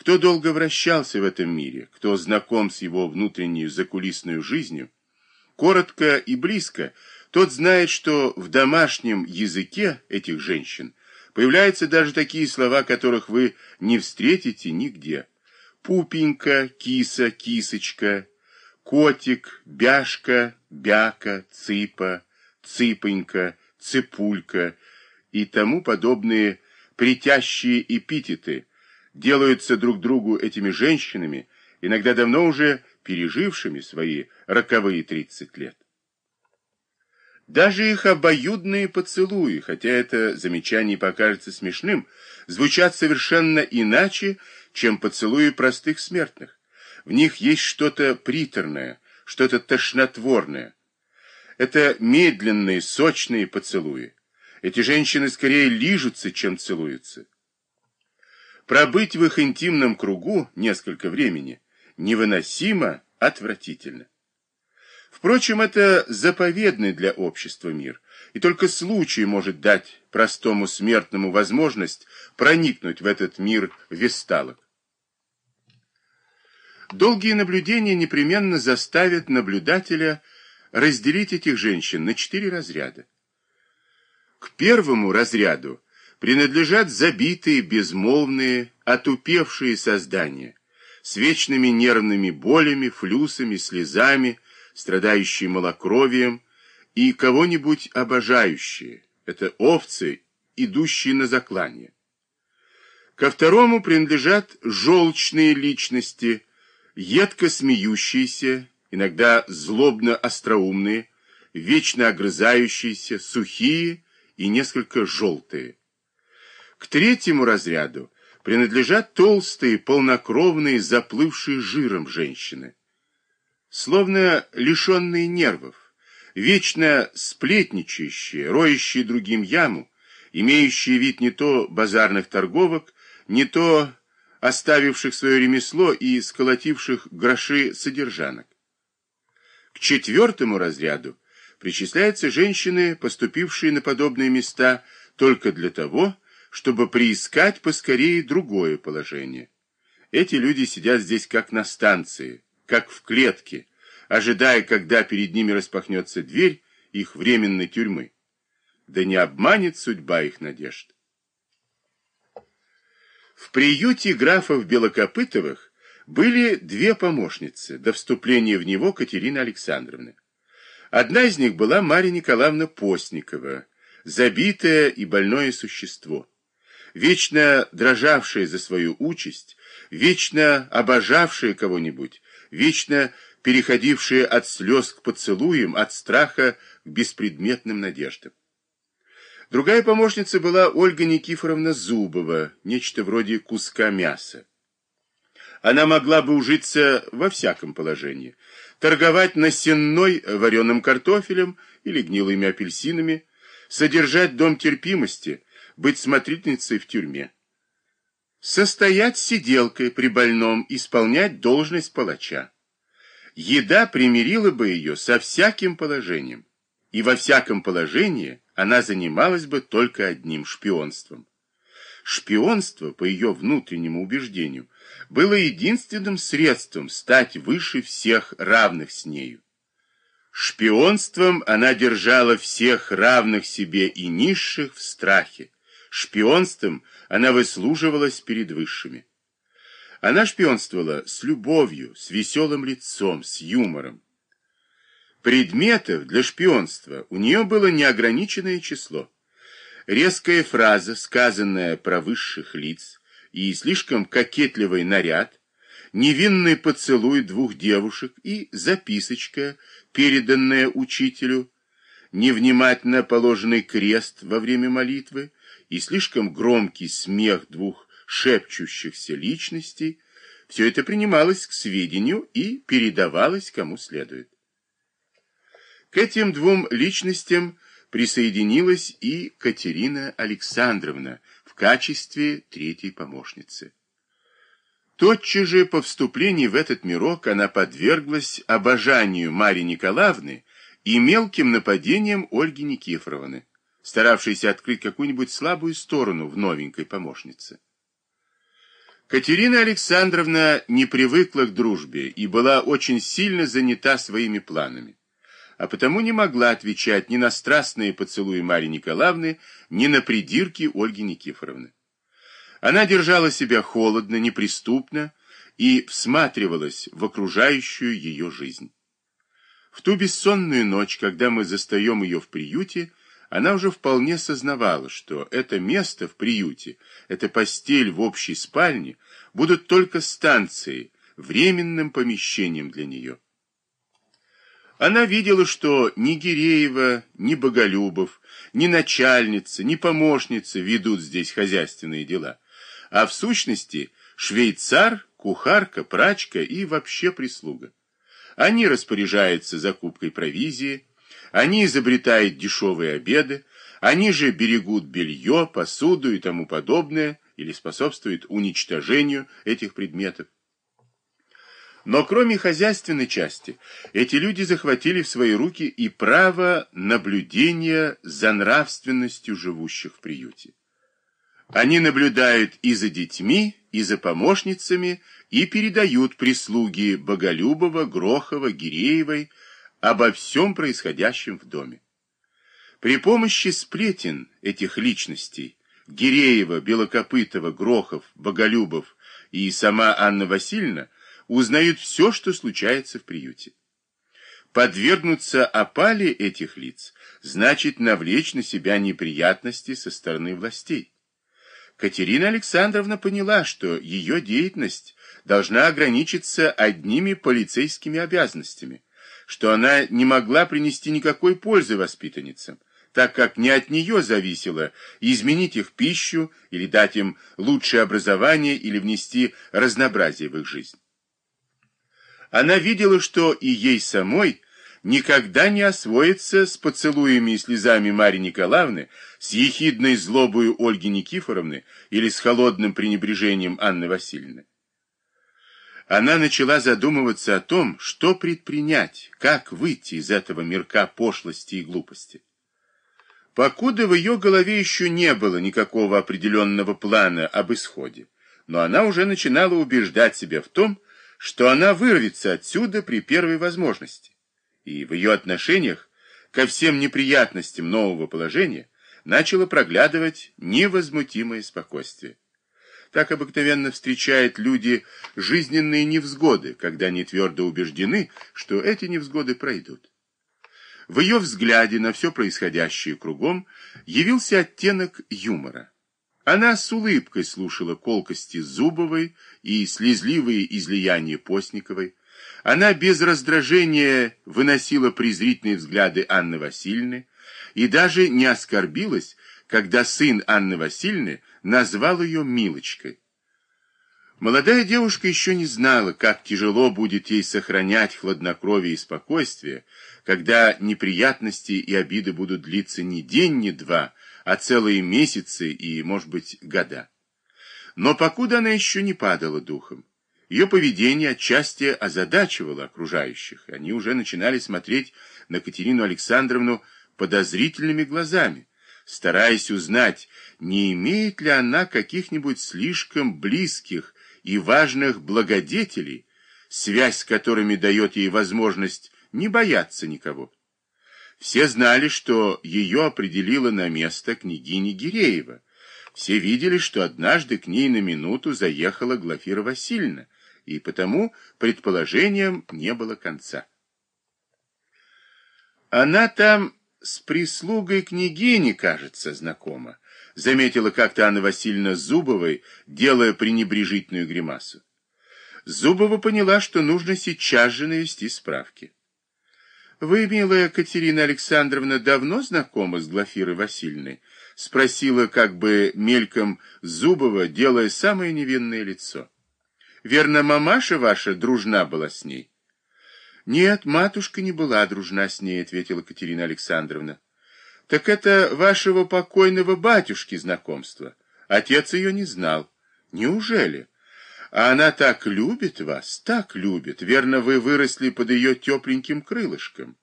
Кто долго вращался в этом мире, кто знаком с его внутренней закулисной жизнью, коротко и близко, тот знает, что в домашнем языке этих женщин появляются даже такие слова, которых вы не встретите нигде. Пупенька, киса, кисочка, котик, бяшка, бяка, цыпа, цыпонька, цыпулька и тому подобные притящие эпитеты делаются друг другу этими женщинами, иногда давно уже пережившими свои роковые 30 лет. Даже их обоюдные поцелуи, хотя это замечание покажется смешным, звучат совершенно иначе, чем поцелуи простых смертных. В них есть что-то приторное, что-то тошнотворное. Это медленные, сочные поцелуи. Эти женщины скорее лижутся, чем целуются. Пробыть в их интимном кругу несколько времени невыносимо отвратительно. Впрочем, это заповедный для общества мир, и только случай может дать простому смертному возможность проникнуть в этот мир весталок. Долгие наблюдения непременно заставят наблюдателя разделить этих женщин на четыре разряда. К первому разряду принадлежат забитые, безмолвные, отупевшие создания с вечными нервными болями, флюсами, слезами, страдающие малокровием и кого-нибудь обожающие. Это овцы, идущие на заклание. Ко второму принадлежат желчные личности, едко смеющиеся, иногда злобно остроумные, вечно огрызающиеся, сухие и несколько желтые. К третьему разряду принадлежат толстые, полнокровные, заплывшие жиром женщины. Словно лишенные нервов, вечно сплетничающие, роющие другим яму, имеющие вид не то базарных торговок, не то оставивших свое ремесло и сколотивших гроши содержанок. К четвертому разряду причисляются женщины, поступившие на подобные места только для того, чтобы приискать поскорее другое положение. Эти люди сидят здесь как на станции, как в клетке, ожидая, когда перед ними распахнется дверь их временной тюрьмы. Да не обманет судьба их надежд. В приюте графов Белокопытовых были две помощницы до вступления в него Катерины Александровны. Одна из них была Марья Николаевна Постникова, забитое и больное существо вечно дрожавшая за свою участь, вечно обожавшая кого-нибудь, вечно переходившая от слез к поцелуям, от страха к беспредметным надеждам. Другая помощница была Ольга Никифоровна Зубова, нечто вроде куска мяса. Она могла бы ужиться во всяком положении, торговать на сенной вареным картофелем или гнилыми апельсинами, содержать дом терпимости – быть смотрительницей в тюрьме. Состоять сиделкой при больном, исполнять должность палача. Еда примирила бы ее со всяким положением, и во всяком положении она занималась бы только одним шпионством. Шпионство, по ее внутреннему убеждению, было единственным средством стать выше всех равных с нею. Шпионством она держала всех равных себе и низших в страхе, Шпионством она выслуживалась перед высшими. Она шпионствовала с любовью, с веселым лицом, с юмором. Предметов для шпионства у нее было неограниченное число. Резкая фраза, сказанная про высших лиц, и слишком кокетливый наряд, невинный поцелуй двух девушек и записочка, переданная учителю, невнимательно положенный крест во время молитвы, и слишком громкий смех двух шепчущихся личностей, все это принималось к сведению и передавалось кому следует. К этим двум личностям присоединилась и Катерина Александровна в качестве третьей помощницы. Тотчас же по вступлении в этот мирок она подверглась обожанию Марии Николаевны и мелким нападениям Ольги Никифоровны старавшийся открыть какую-нибудь слабую сторону в новенькой помощнице. Катерина Александровна не привыкла к дружбе и была очень сильно занята своими планами, а потому не могла отвечать ни на страстные поцелуи Марьи Николаевны, ни на придирки Ольги Никифоровны. Она держала себя холодно, неприступно и всматривалась в окружающую ее жизнь. В ту бессонную ночь, когда мы застаем ее в приюте, она уже вполне сознавала, что это место в приюте, эта постель в общей спальне будут только станцией, временным помещением для нее. Она видела, что ни Гиреева, ни Боголюбов, ни начальница, ни помощница ведут здесь хозяйственные дела, а в сущности швейцар, кухарка, прачка и вообще прислуга. Они распоряжаются закупкой провизии, они изобретают дешевые обеды, они же берегут белье, посуду и тому подобное, или способствуют уничтожению этих предметов. Но кроме хозяйственной части, эти люди захватили в свои руки и право наблюдения за нравственностью живущих в приюте. Они наблюдают и за детьми, и за помощницами, и передают прислуги Боголюбова, Грохова, Гиреевой, обо всем происходящем в доме. При помощи сплетен этих личностей Гиреева, Белокопытова, Грохов, Боголюбов и сама Анна Васильевна узнают все, что случается в приюте. Подвергнуться опале этих лиц значит навлечь на себя неприятности со стороны властей. Катерина Александровна поняла, что ее деятельность должна ограничиться одними полицейскими обязанностями, что она не могла принести никакой пользы воспитанницам, так как не от нее зависело изменить их пищу или дать им лучшее образование или внести разнообразие в их жизнь. Она видела, что и ей самой никогда не освоится с поцелуями и слезами Марьи Николаевны, с ехидной злобою Ольги Никифоровны или с холодным пренебрежением Анны Васильевны она начала задумываться о том, что предпринять, как выйти из этого мирка пошлости и глупости. Покуда в ее голове еще не было никакого определенного плана об исходе, но она уже начинала убеждать себя в том, что она вырвется отсюда при первой возможности. И в ее отношениях ко всем неприятностям нового положения начало проглядывать невозмутимое спокойствие. Так обыкновенно встречают люди жизненные невзгоды, когда они твердо убеждены, что эти невзгоды пройдут. В ее взгляде на все происходящее кругом явился оттенок юмора. Она с улыбкой слушала колкости Зубовой и слезливые излияния Постниковой. Она без раздражения выносила презрительные взгляды Анны Васильевны и даже не оскорбилась, когда сын Анны Васильевны назвал ее Милочкой. Молодая девушка еще не знала, как тяжело будет ей сохранять хладнокровие и спокойствие, когда неприятности и обиды будут длиться не день, не два, а целые месяцы и, может быть, года. Но покуда она еще не падала духом, ее поведение отчасти озадачивало окружающих, они уже начинали смотреть на Катерину Александровну подозрительными глазами стараясь узнать, не имеет ли она каких-нибудь слишком близких и важных благодетелей, связь с которыми дает ей возможность не бояться никого. Все знали, что ее определила на место княгиня Гиреева. Все видели, что однажды к ней на минуту заехала Глафира Васильевна, и потому предположениям не было конца. Она там с прислугой княгини, кажется, знакома, заметила как-то Анна Васильевна Зубовой, делая пренебрежительную гримасу. Зубова поняла, что нужно сейчас же навести справки. «Вы, милая Катерина Александровна, давно знакомы с Глафирой Васильевной?» — спросила как бы мельком Зубова, делая самое невинное лицо. «Верно, мамаша ваша дружна была с ней?» Нет, матушка не была дружна с ней, ответила Катерина Александровна. Так это вашего покойного батюшки знакомство. Отец ее не знал. Неужели? А она так любит вас, так любит. Верно, вы выросли под ее тепленьким крылышком.